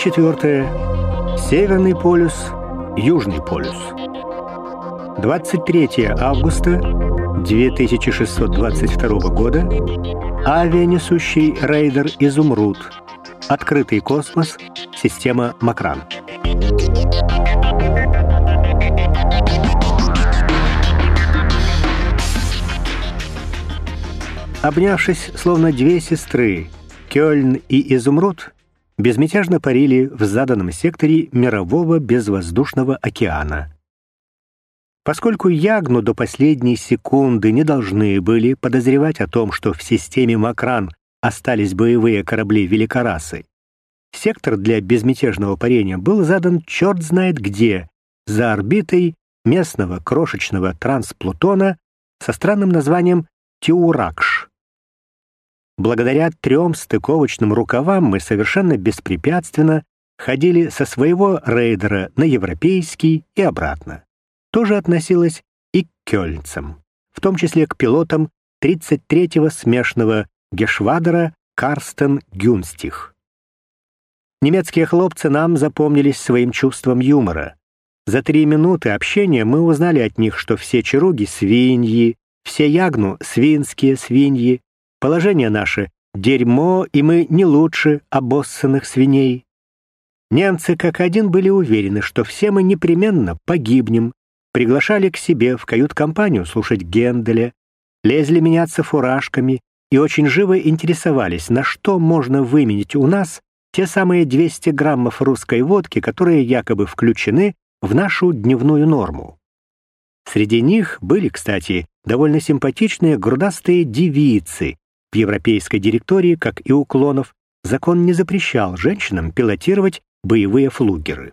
четвертая. Северный полюс, Южный полюс. 23 августа 2622 года. Авианесущий рейдер «Изумруд». Открытый космос. Система «Макран». Обнявшись, словно две сестры, Кёльн и Изумруд безмятежно парили в заданном секторе мирового безвоздушного океана. Поскольку Ягну до последней секунды не должны были подозревать о том, что в системе Макран остались боевые корабли великорасы, сектор для безмятежного парения был задан черт знает где, за орбитой местного крошечного трансплутона со странным названием Тиуракш. Благодаря трем стыковочным рукавам мы совершенно беспрепятственно ходили со своего рейдера на европейский и обратно. Тоже относилось и к кёльнцам, в том числе к пилотам 33-го смешного Гешвадера Карстен Гюнстих. Немецкие хлопцы нам запомнились своим чувством юмора. За три минуты общения мы узнали от них, что все чаруги — свиньи, все ягну — свинские свиньи, Положение наше — дерьмо, и мы не лучше обоссанных свиней. Немцы как один были уверены, что все мы непременно погибнем, приглашали к себе в кают-компанию слушать Генделя, лезли меняться фуражками и очень живо интересовались, на что можно выменить у нас те самые 200 граммов русской водки, которые якобы включены в нашу дневную норму. Среди них были, кстати, довольно симпатичные грудастые девицы, в европейской директории, как и у клонов, закон не запрещал женщинам пилотировать боевые флугеры.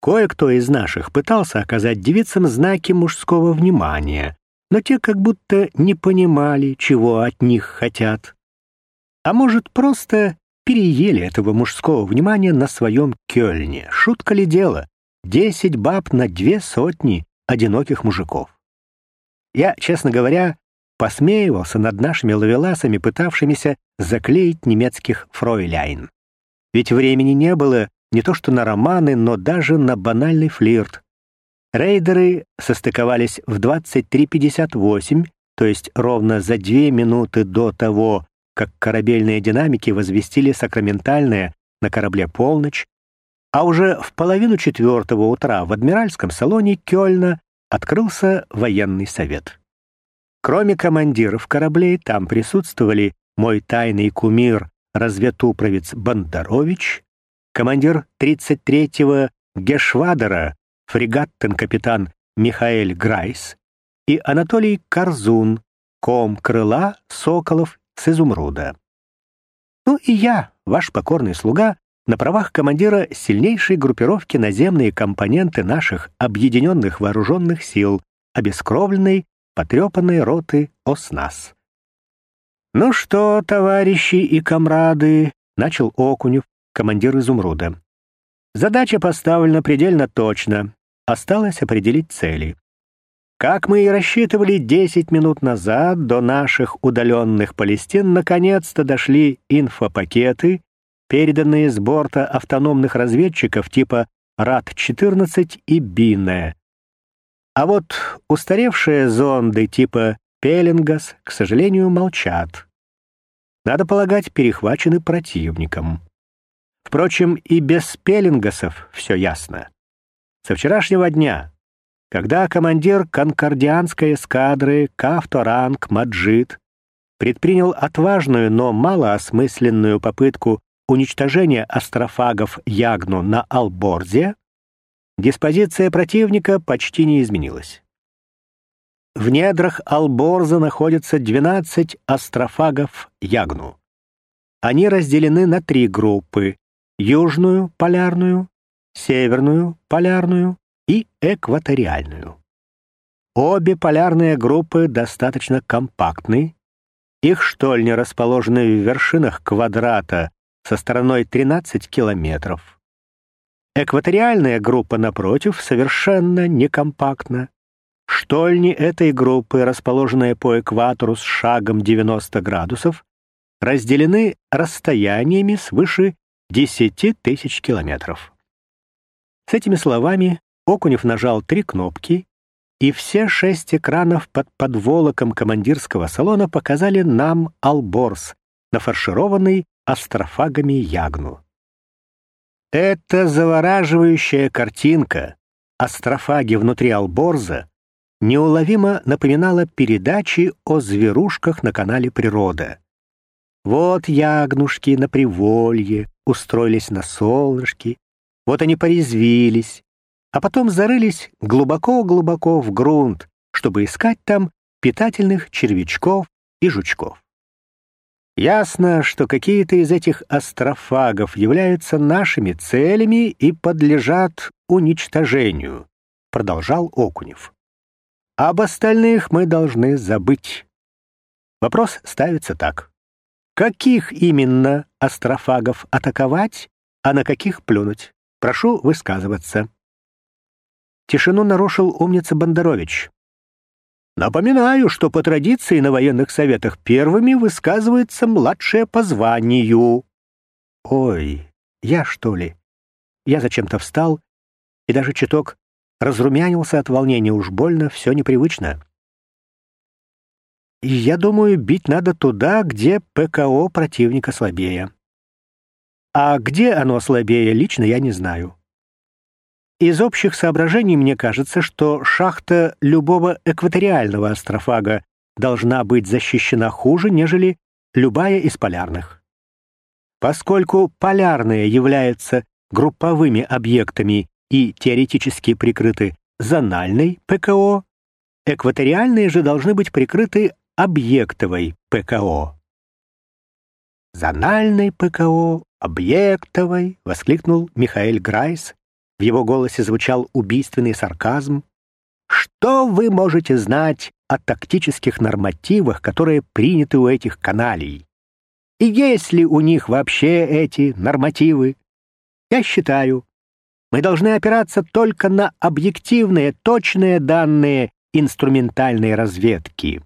Кое-кто из наших пытался оказать девицам знаки мужского внимания, но те как будто не понимали, чего от них хотят. А может, просто переели этого мужского внимания на своем кёльне. Шутка ли дело? Десять баб на две сотни одиноких мужиков. Я, честно говоря, посмеивался над нашими ловеласами, пытавшимися заклеить немецких фройляйн. Ведь времени не было не то что на романы, но даже на банальный флирт. Рейдеры состыковались в 23.58, то есть ровно за две минуты до того, как корабельные динамики возвестили сакраментальное на корабле полночь, а уже в половину четвертого утра в адмиральском салоне Кёльна открылся военный совет. Кроме командиров кораблей, там присутствовали мой тайный кумир, разведупровец Бондарович, командир 33-го Гешвадера, фрегаттен-капитан Михаэль Грайс и Анатолий Корзун, ком крыла Соколов с изумруда. Ну и я, ваш покорный слуга, на правах командира сильнейшей группировки наземные компоненты наших объединенных вооруженных сил, обескровленной потрепанной роты ОСНАС. «Ну что, товарищи и комрады», — начал Окунев, командир «Изумруда». «Задача поставлена предельно точно. Осталось определить цели. Как мы и рассчитывали 10 минут назад, до наших удаленных Палестин наконец-то дошли инфопакеты, переданные с борта автономных разведчиков типа РАД-14 и БИНЕ, а вот устаревшие зонды типа Пеленгас, к сожалению, молчат. Надо полагать, перехвачены противником. Впрочем, и без Пеленгасов все ясно. Со вчерашнего дня, когда командир конкордианской эскадры Кавторанг Маджид предпринял отважную, но малоосмысленную попытку уничтожения астрофагов Ягну на Алборзе, Диспозиция противника почти не изменилась. В недрах Алборза находятся 12 астрофагов Ягну. Они разделены на три группы — южную полярную, северную полярную и экваториальную. Обе полярные группы достаточно компактны, их штольни расположены в вершинах квадрата со стороной 13 километров. Экваториальная группа, напротив, совершенно некомпактна. Штольни этой группы, расположенные по экватору с шагом 90 градусов, разделены расстояниями свыше 10 тысяч километров. С этими словами Окунев нажал три кнопки, и все шесть экранов под подволоком командирского салона показали нам Алборс, нафаршированный астрофагами ягну. Это завораживающая картинка, астрофаги внутри Алборза, неуловимо напоминала передачи о зверушках на канале «Природа». Вот ягнушки на приволье устроились на солнышке, вот они порезвились, а потом зарылись глубоко-глубоко в грунт, чтобы искать там питательных червячков и жучков. Ясно, что какие-то из этих астрофагов являются нашими целями и подлежат уничтожению, продолжал Окунев. Об остальных мы должны забыть. Вопрос ставится так. Каких именно астрофагов атаковать, а на каких плюнуть? Прошу высказываться. Тишину нарушил умница Бондарович. Напоминаю, что по традиции на военных советах первыми высказывается младшее по званию. Ой, я что ли? Я зачем-то встал и даже чуток разрумянился от волнения, уж больно все непривычно. И я думаю, бить надо туда, где ПКО противника слабее. А где оно слабее, лично я не знаю. Из общих соображений мне кажется, что шахта любого экваториального астрофага должна быть защищена хуже, нежели любая из полярных. Поскольку полярные являются групповыми объектами и теоретически прикрыты зональной ПКО, экваториальные же должны быть прикрыты объектовой ПКО. «Зональной ПКО, объектовой!» — воскликнул Михаил Грайс, в его голосе звучал убийственный сарказм. «Что вы можете знать о тактических нормативах, которые приняты у этих каналей? И есть ли у них вообще эти нормативы? Я считаю, мы должны опираться только на объективные, точные данные инструментальной разведки».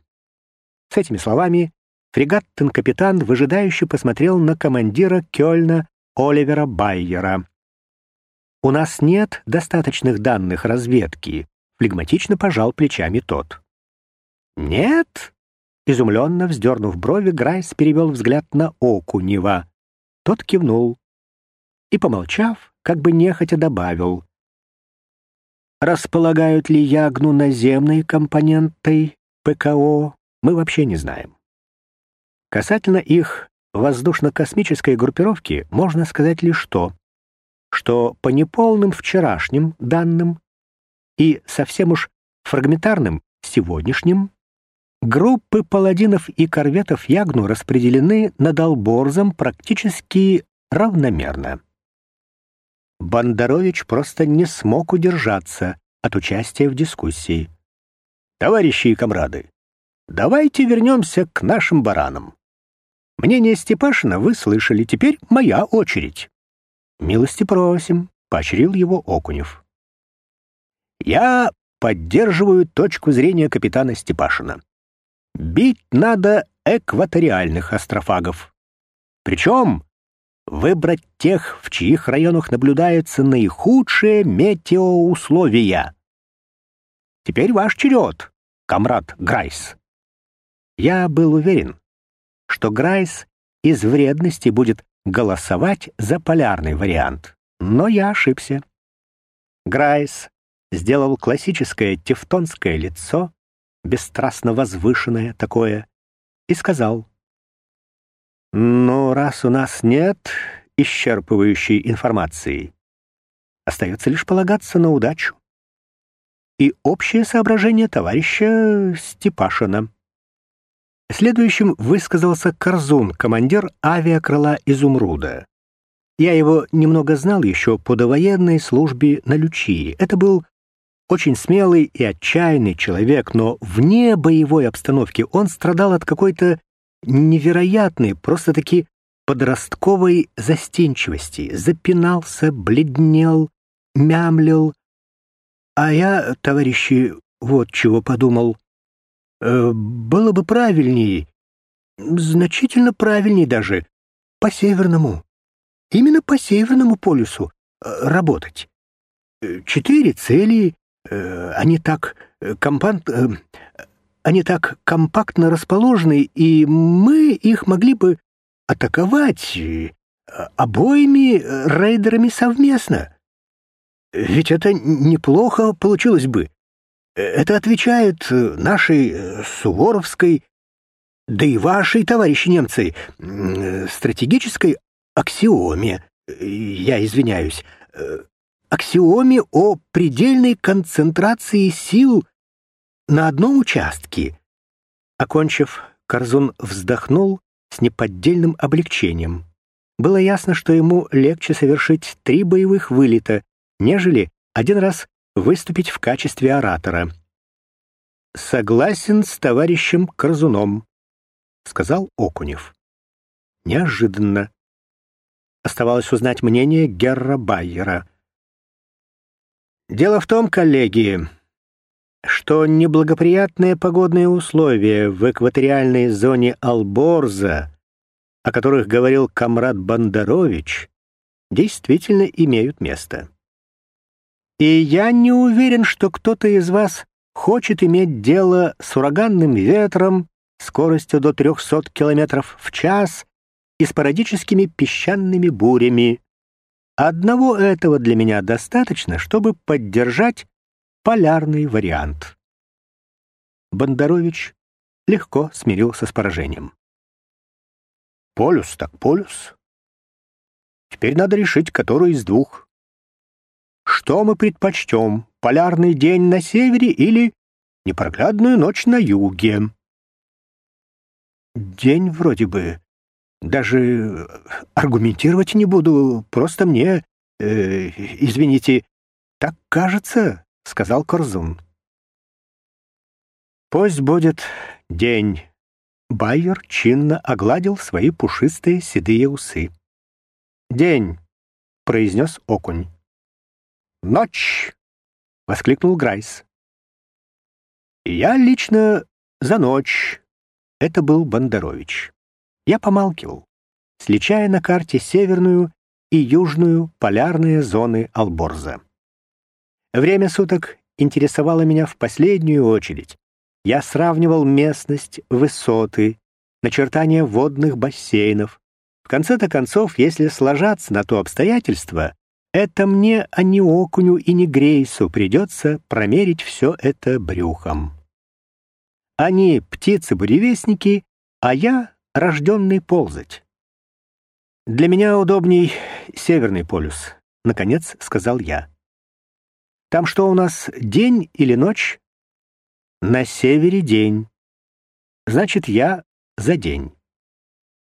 С этими словами фрегаттен-капитан выжидающе посмотрел на командира Кёльна Оливера Байера. «У нас нет достаточных данных разведки», — флегматично пожал плечами тот. «Нет?» — изумленно вздернув брови, Грайс перевел взгляд на Окунева. Тот кивнул и, помолчав, как бы нехотя добавил. «Располагают ли Ягну наземной компонентой ПКО, мы вообще не знаем. Касательно их воздушно-космической группировки можно сказать лишь то, что по неполным вчерашним данным и совсем уж фрагментарным сегодняшним группы паладинов и корветов Ягну распределены над Алборзом практически равномерно. Бондарович просто не смог удержаться от участия в дискуссии. «Товарищи и комрады, давайте вернемся к нашим баранам. Мнение Степашина вы слышали, теперь моя очередь». «Милости просим», — поощрил его Окунев. «Я поддерживаю точку зрения капитана Степашина. Бить надо экваториальных астрофагов. Причем выбрать тех, в чьих районах наблюдаются наихудшие метеоусловия. Теперь ваш черед, комрад Грайс. Я был уверен, что Грайс из вредности будет голосовать за полярный вариант, но я ошибся. Грайс сделал классическое тевтонское лицо, бесстрастно возвышенное такое, и сказал, «Ну, раз у нас нет исчерпывающей информации, остается лишь полагаться на удачу и общее соображение товарища Степашина». Следующим высказался Корзун, командир авиакрыла «Изумруда». Я его немного знал еще по довоенной службе на Лючии. Это был очень смелый и отчаянный человек, но вне боевой обстановки он страдал от какой-то невероятной, просто-таки подростковой застенчивости, запинался, бледнел, мямлил. А я, товарищи, вот чего подумал. Э, было бы правильнее, значительно правильнее даже, по-северному. именно по Северному полюсу э, работать. Четыре цели, они так компант... они так компактно расположены, и мы их могли бы атаковать обоими рейдерами совместно. Ведь это неплохо получилось бы. Это отвечает нашей Суворовской, да и вашей, товарищи немцы, стратегической аксиоме, я извиняюсь, аксиоме о предельной концентрации сил на одном участке. Окончив, Корзун вздохнул с неподдельным облегчением. Было ясно, что ему легче совершить три боевых вылета, нежели один раз выступить в качестве оратора. «Согласен с товарищем Корзуном», — сказал Окунев. Неожиданно. Оставалось узнать мнение Герра Байера. «Дело в том, коллеги, что неблагоприятные погодные условия в экваториальной зоне Алборза, о которых говорил комрад Бондарович, действительно имеют место. И я не уверен, что кто-то из вас хочет иметь дело с ураганным ветром скоростью до 300 км в час и спорадическими песчаными бурями. Одного этого для меня достаточно, чтобы поддержать полярный вариант. Бондарович легко смирился с поражением. Полюс так полюс. Теперь надо решить, который из двух. Что мы предпочтем, полярный день на севере или непроглядную ночь на юге? День вроде бы. Даже аргументировать не буду, просто мне, э, извините, так кажется, — сказал Корзун. «Пусть будет день». Байер чинно огладил свои пушистые седые усы. «День», — произнес окунь. «Ночь!» — воскликнул Грайс. «Я лично за ночь», — это был Бондарович. Я помалкивал, сличая на карте северную и южную полярные зоны Алборза. Время суток интересовало меня в последнюю очередь. Я сравнивал местность, высоты, начертания водных бассейнов. В конце-то концов, если сложаться на то обстоятельство, это мне, а не окуню и не грейсу, придется промерить все это брюхом. Они птицы-буревестники, а я — рожденный ползать. Для меня удобней Северный полюс, — наконец сказал я. Там что у нас, день или ночь? На севере день. Значит, я за день.